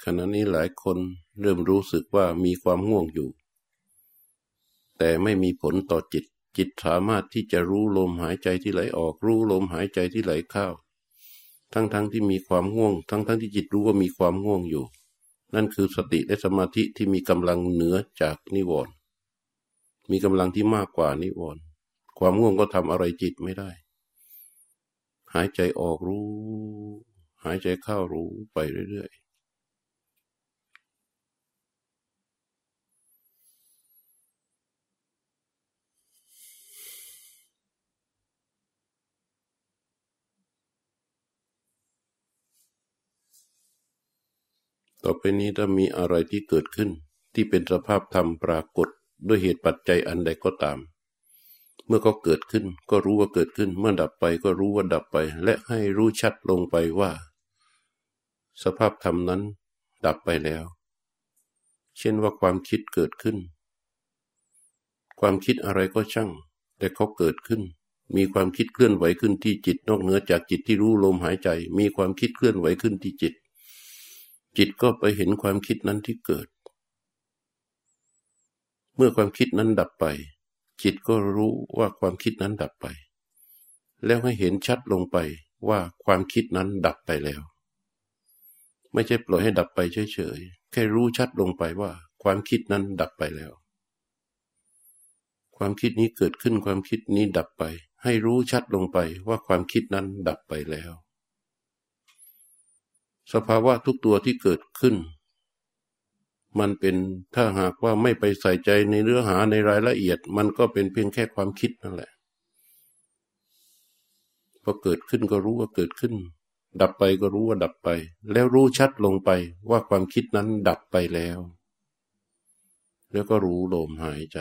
ขณะนี้หลายคนเริ่มรู้สึกว่ามีความง่วงอยู่ แต่ไม่มีผลต่อจิต จิตสามารถที่จะรู้ลมหายใจที่ไหลออก รู้ลมหายใจที่ไหลเข้าทั้งๆทที่มีความง่วง ทั้งๆทที่จิตรู้ว่ามีความง่วงอยู่ นั่นคือสติและสมาธิที่มีกำลังเหนือจากนิวรณ์มีกำลังที่มากกว่านิวรณ์ความง่วงก็ทำอะไรจิตไม่ได้ หายใจออกรู้ หายใจเข้ารู้ไปเรื่อย ต่อไปนี้ถ้ามีอะไรที่เกิดขึ้น ที่เป็นสภาพธรรมปรากฏด้วยเหตุปัจจัยอันใดก็ตาม เมื่อเขาเกิดขึ้นก็รู้ว่าเกิดขึ้น เมื่อดับไปก็รู้ว่าดับไป และให้รู้ชัดลงไปว่า สภาพธรรมนั้น ดับไปแล้ว เช่นว่าความคิดเกิดขึ้น ความคิดอะไรก็ช่าง แต่เขาเกิดขึ้นมีความคิดเคลื่อนไหวขึ้นที่จิตนอกเหนือจากจิตที่รู้ลมหายใจ มีความคิดเคลื่อนไหวขึ้นที่จิต จิตก็ไปเห็นความคิดนั้นที่เกิด เมื่อความคิดนั้นดับไป จิตก็รู้ว่าความคิดนั้นดับไป แล้วให้เห็นชัดลงไปว่าความคิดนั้นดับไปแล้ว ไม่ใช่ปล่อยให้ดับไปเฉยๆ แค่รู้ชัดลงไปว่า ความคิดนั้นดับไปแล้ว ความคิดนี้เกิดขึ้นความคิดนี้ดับไป ให้รู้ชัดลงไปว่าความคิดนั้นดับไปแล้ว สภาวะทุกตัวที่เกิดขึ้น มันเป็นถ้าหากว่าไม่ไปใส่ใจในเนื้อหาในรายละเอียด มันก็เป็นเพียงแค่ความคิดนั่นแหละพอเกิดขึ้นก็รู้ว่าเกิดขึ้น ดับไปก็รู้ว่าดับไป แล้วรู้ชัดลงไปว่าความคิดนั้นดับไปแล้ว แล้วก็รู้ลมหายใจ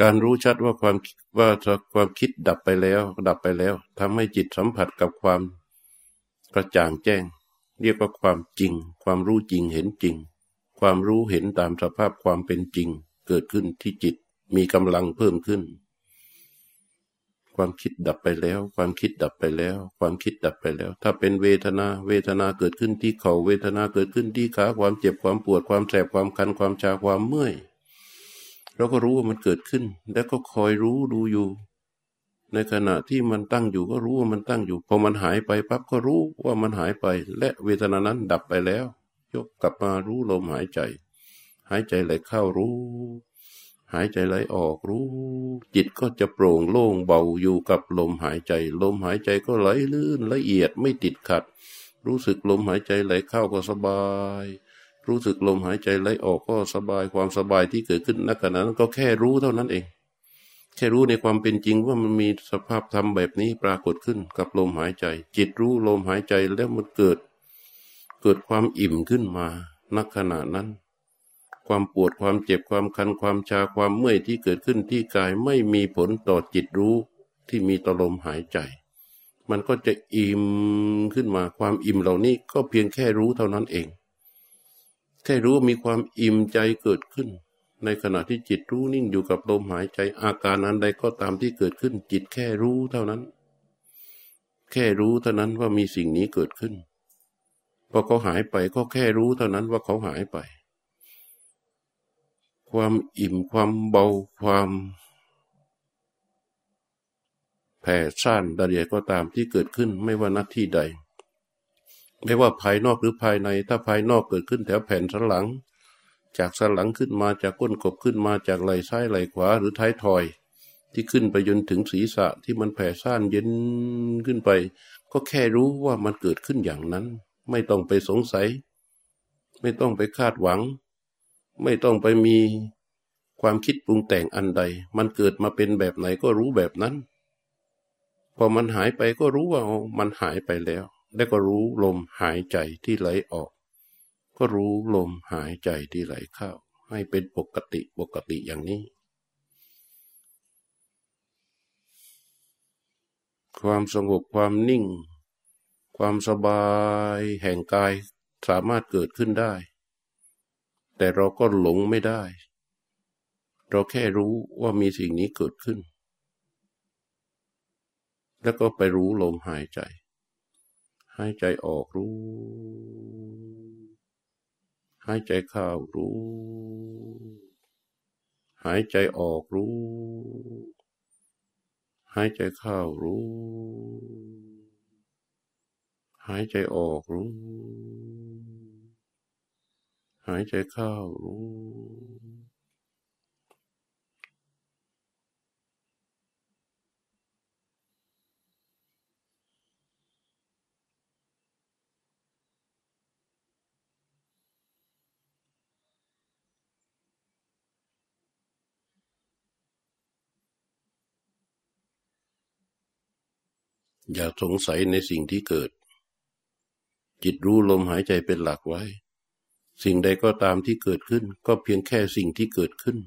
การรู้ชัดว่าความว่าความคิดดับไปแล้ว ดับไปแล้วทำให้จิตสัมผัสกับความกระจ่างแจ้ง เรียกว่าความจริง ความรู้จริงเห็นจริง ความรู้เห็นตามสภาพความเป็นจริง เกิดขึ้นที่จิตมีกำลังเพิ่มขึ้น ความคิดดับไปแล้ว ความคิดดับไปแล้ว ความคิดดับไปแล้ว ถ้าเป็นเวทนา เวทนาเกิดขึ้นที่เขา่าเวทนาเกิดขึ้นที่ขาความเจ็บความปวดความแสบความคันความชาความเมื่อย เราก็รู้ว่ามันเกิดขึ้น แล้วก็คอยรู้ดูอยู่ ในขณะที่มันตั้งอยู่ก็รู้ว่ามันตั้งอยู่ พอมันหายไปปั๊บก็รู้ว่ามันหายไป และเวทนานั้นดับไปแล้ว ยกกลับมารู้ลมหายใจ หายใจไหลเข้ารู้ หายใจไหลออกรู้ จิตก็จะโปร่งโล่งเบาอยู่กับลมหายใจ ลมหายใจก็ไหลลื่นละเอียดไม่ติดขัด รู้สึกลมหายใจไหลเข้าก็สบาย รู้สึกลมหายใจไหลออกก็สบายความสบายที่เกิดขึ้นณขณะนั้นก็แค่รู้เท่านั้นเอง แค่รู้ในความเป็นจริงว่ามันมีสภาพธรรมแบบนี้ปรากฏขึ้นกับลมหายใจ จิตรู้ลมหายใจแล้วมันเกิด เกิดความอิ่มขึ้นมานักขณะนั้น ความปวดความเจ็บความคันความชาความเมื่อยที่เกิดขึ้นที่กายไม่มีผลต่อจิตรู้ที่มีตลมหายใจ มันก็จะอิ่มขึ้นมาความอิ่มเหล่านี้ก็เพียงแค่รู้เท่านั้นเอง ค่รู้มีความอิ่มใจเกิดขึ้น ในขณะที่จิตรู้นิ่งอยู่กับลมหายใจอาการอันใดก็ตามที่เกิดขึ้น จิตแค่รู้เท่านั้น แค่รู้เท่านั้นว่ามีสิ่งนี้เกิดขึ้นพอเขาหายไปก็แค่รู้เท่านั้นว่าเขาหายไป ความอิ่มความเบาความแผ่ซ่านใดๆก็ตามที่เกิดขึ้นไม่ว่านักที่ใด ไม่ว่าภายนอกหรือภายใน ถ้าภายนอกเกิดขึ้นแถวแผ่นสันหลัง จากสันหลังขึ้นมาจากก้นกบขึ้นมาจากไหล่ซ้ายไหล่ขวาหรือท้ายทอย ที่ขึ้นไปจนถึงศีรษะที่มันแผ่ซ่านเย็นขึ้นไป ก็แค่รู้ว่ามันเกิดขึ้นอย่างนั้น ไม่ต้องไปสงสัย ไม่ต้องไปคาดหวัง ไม่ต้องไปมีความคิดปรุงแต่งอันใด มันเกิดมาเป็นแบบไหนก็รู้แบบนั้น พอมันหายไปก็รู้ว่ามันหายไปแล้ว แล้วก็รู้ลมหายใจที่ไหลออก ก็รู้ลมหายใจที่ไหลเข้า ให้เป็นปกติปกติอย่างนี้ ความสงบความนิ่ง ความสบายแห่งกายสามารถเกิดขึ้นได้ แต่เราก็หลงไม่ได้ เราแค่รู้ว่ามีสิ่งนี้เกิดขึ้น แล้วก็ไปรู้ลมหายใจ หายใจออกรู้ หายใจเข้ารู้ หายใจออกรู้ หายใจเข้ารู้ หายใจออกรู้ หายใจเข้ารู้ อย่าสงสัยในสิ่งที่เกิด จิตรู้ลมหายใจเป็นหลักไว้ สิ่งใดก็ตามที่เกิดขึ้น ก็เพียงแค่สิ่งที่เกิดขึ้น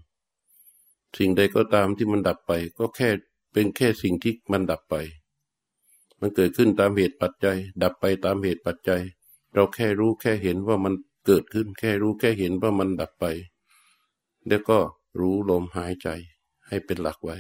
สิ่งใดก็ตามที่มันดับไป ก็แค่เป็นแค่สิ่งที่มันดับไป มันเกิดขึ้นตามเหตุปัจจัย ดับไปตามเหตุปัจจัย เราแค่รู้แค่เห็นว่ามันเกิดขึ้น แค่รู้แค่เห็นว่ามันดับไป แล้วก็รู้ลมหายใจให้เป็นหลักไว้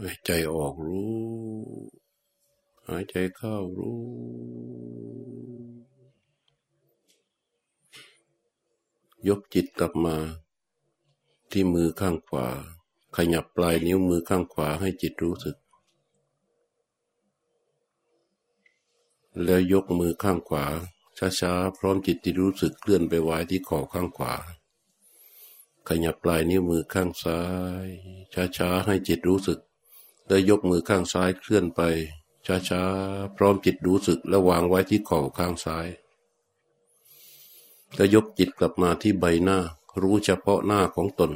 หายใจออกรู้ หายใจเข้ารู้ ยกจิตกลับมา ที่มือข้างขวา ขยับปลายนิ้วมือข้างขวาให้จิตรู้สึก แล้วยกมือข้างขวา ช้าๆ พร้อมจิตที่รู้สึกเคลื่อนไปไว้ที่ขอข้างขวาขยับปลายนิ้วมือข้างซ้าย ช้าๆ ให้จิตรู้สึก แล้ยกมือข้างซ้ายเคลื่อนไป ช้าๆ พร้อมจิตรู้สึกแล้ววางไว้ที่ขอข้างซ้ายแล้วยกจิตกลับมาที่ใบหน้า รู้เฉพาะหน้าของตน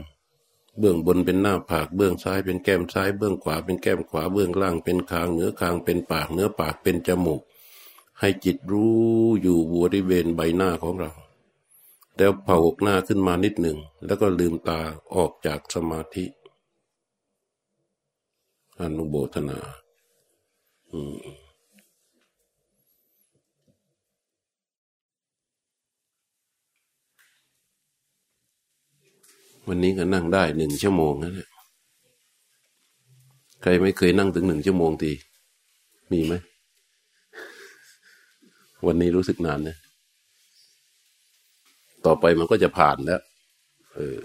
เบื้องบนเป็นหน้าผากเบื้องซ้ายเป็นแก้มซ้าย เบื้องขวาเป็นแก้มขวาเบื้องล่างเป็นคางเหนือคางเป็นปากเหนือปากเป็นจมูก ให้จิตรู้อยู่บริเวณใบหน้าของเรา แล้วเผาอกหน้าขึ้นมานิดหนึ่ง แล้วก็ลืมตาออกจากสมาธิ อนุโบทนาวันนี้ก็นั่งได้หนึ่งชั่วโมงนะเนี่ยใครไม่เคยนั่งถึงหนึ่งชั่วโมงทีมีไหม วันนี้รู้สึกนานนะ ต่อไปมันก็จะผ่านแล้ว เออ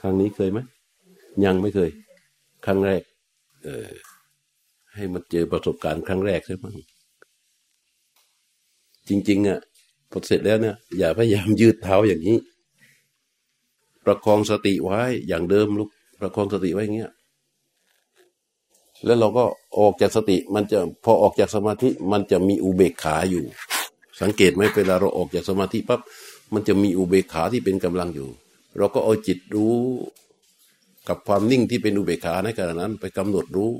ครั้งนี้เคยไหม ยังไม่เคย ครั้งแรก เออ ให้มันเจอประสบการณ์ครั้งแรกใช่ไหมจริง ๆอะพอเสร็จแล้วเนี่ยอย่าพยายามยืดเท้าอย่างนี้ ประคองสติไว้อย่างเดิมลูกประคองสติไว้อย่างเงี้ยแล้วเราก็ออกจากสติมันจะพอออกจากสมาธิมันจะมีอุเบกขาอยู่ สังเกตไหมเวลาเราออกจากสมาธิปั๊บมันจะมีอุเบกขาที่เป็นกำลังอยู่ เราก็เอาจิตรู้ กับความนิ่งที่เป็นอุเบกขาในขณะนั้นไปกำหนดรู้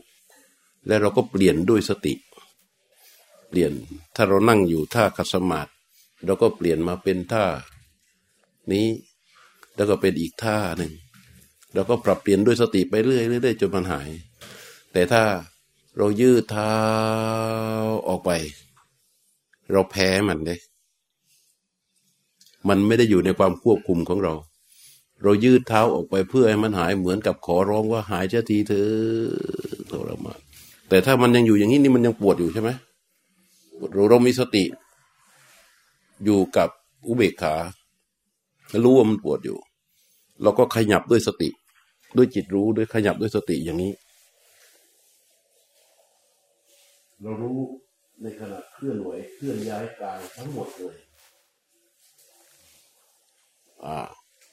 แล้วเราก็เปลี่ยนด้วยสติ เปลี่ยนถ้าเรานั่งอยู่ท่าคัสมาธิเราก็เปลี่ยนมาเป็นท่านี้ แล้วก็เป็นอีกท่าหนึ่งเราก็ปรับเปลี่ยนด้วยสติไปเรื่อยๆจนมันหาย แต่ถ้าเรายืดเท้าออกไป เราแพ้มันเลยมันไม่ได้อยู่ในความควบคุมของเรา เรายืดเท้าออกไปเพื่อให้มันหายเหมือนกับขอร้องว่าหายเจ้าทีเธอทรมานแต่ถ้ามันยังอยู่อย่างนี้นี่มันยังปวดอยู่ใช่ไหมเราเรามีสติ อยู่กับอุเบกขารู้ว่ามันปวดอยู่ เราก็ขยับด้วยสติ ด้วยจิตรู้ด้วยขยับด้วยสติอย่างนี้ เรารู้ในขณะเคลื่อนไหวเคลื่อนย้ายกายทั้งหมดเลย อ่า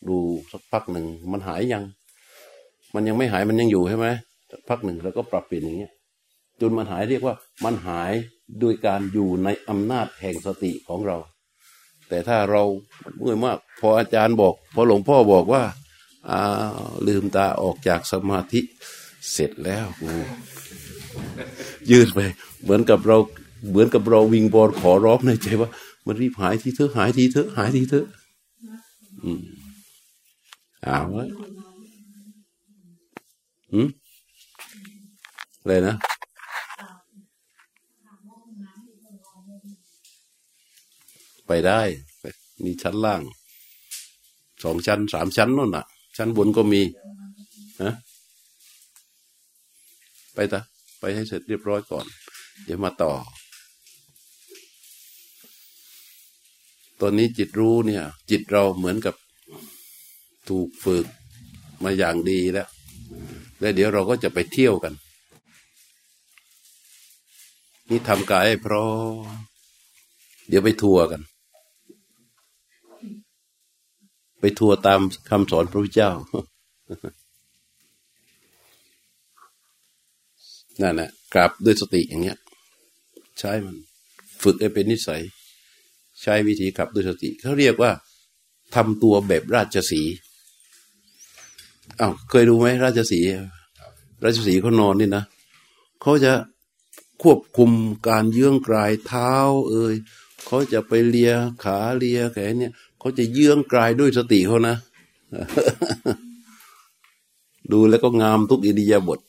ดูสักพักหนึ่งมันหายยัง มันยังไม่หายมันยังอยู่ใช่ไหมสักพักหนึ่งเราก็ปรับเปลี่ยนอย่างเงี้ยจนมันหายเรียกว่า มันหายโดยการอยู่ในอำนาจแห่งสติของเรา แต่ถ้าเราเมื่อมาก พออาจารย์บอก พอหลวงพ่อบอกว่าอ่าลืมตาออกจากสมาธิเสร็จแล้วกูยืดไป เหมือนกับเราเหมือนกับเราวิงบอลขอร้องในใจว่า มันรีบหายทีเถอะหายทีเถอะหายทีเถอะอืม เอาไว้อืมอะไรนะไปได้มีชั้นล่างสองชั้นสามชั้นนู่นน่ะ ชั้นบนก็มีฮะไปตาไปให้เสร็จเรียบร้อยก่อน เดี๋ยวมาต่อ ตอนนี้จิตรู้เนี่ย จิตเราเหมือนกับ ถูกฝึกมาอย่างดีแล้ว แล้วเดี๋ยวเราก็จะไปเที่ยวกัน นี่ทำกายให้พร้อมเดี๋ยวไปทัวร์กัน ไปทัวร์ตามคำสอนพระพุทธเจ้านั่นแหละกราบด้วยสติอย่างเงี้ย ใช้มัน ฝึกให้เป็นนิสัย ใช้วิธีกลับด้วยสติเขาเรียกว่าทำตัวแบบราชสี อ้าวเคยดูไหมราชสีราชสีเขานอนนี่นะเขาจะควบคุมการเยื่องกลายเท้า เอ่ยเขาจะไปเลียขาเลียแขนเนี่ยเขาจะเยื่องกลายด้วยสติเขานะ ดูแล้วก็งามทุกอิริยาบถ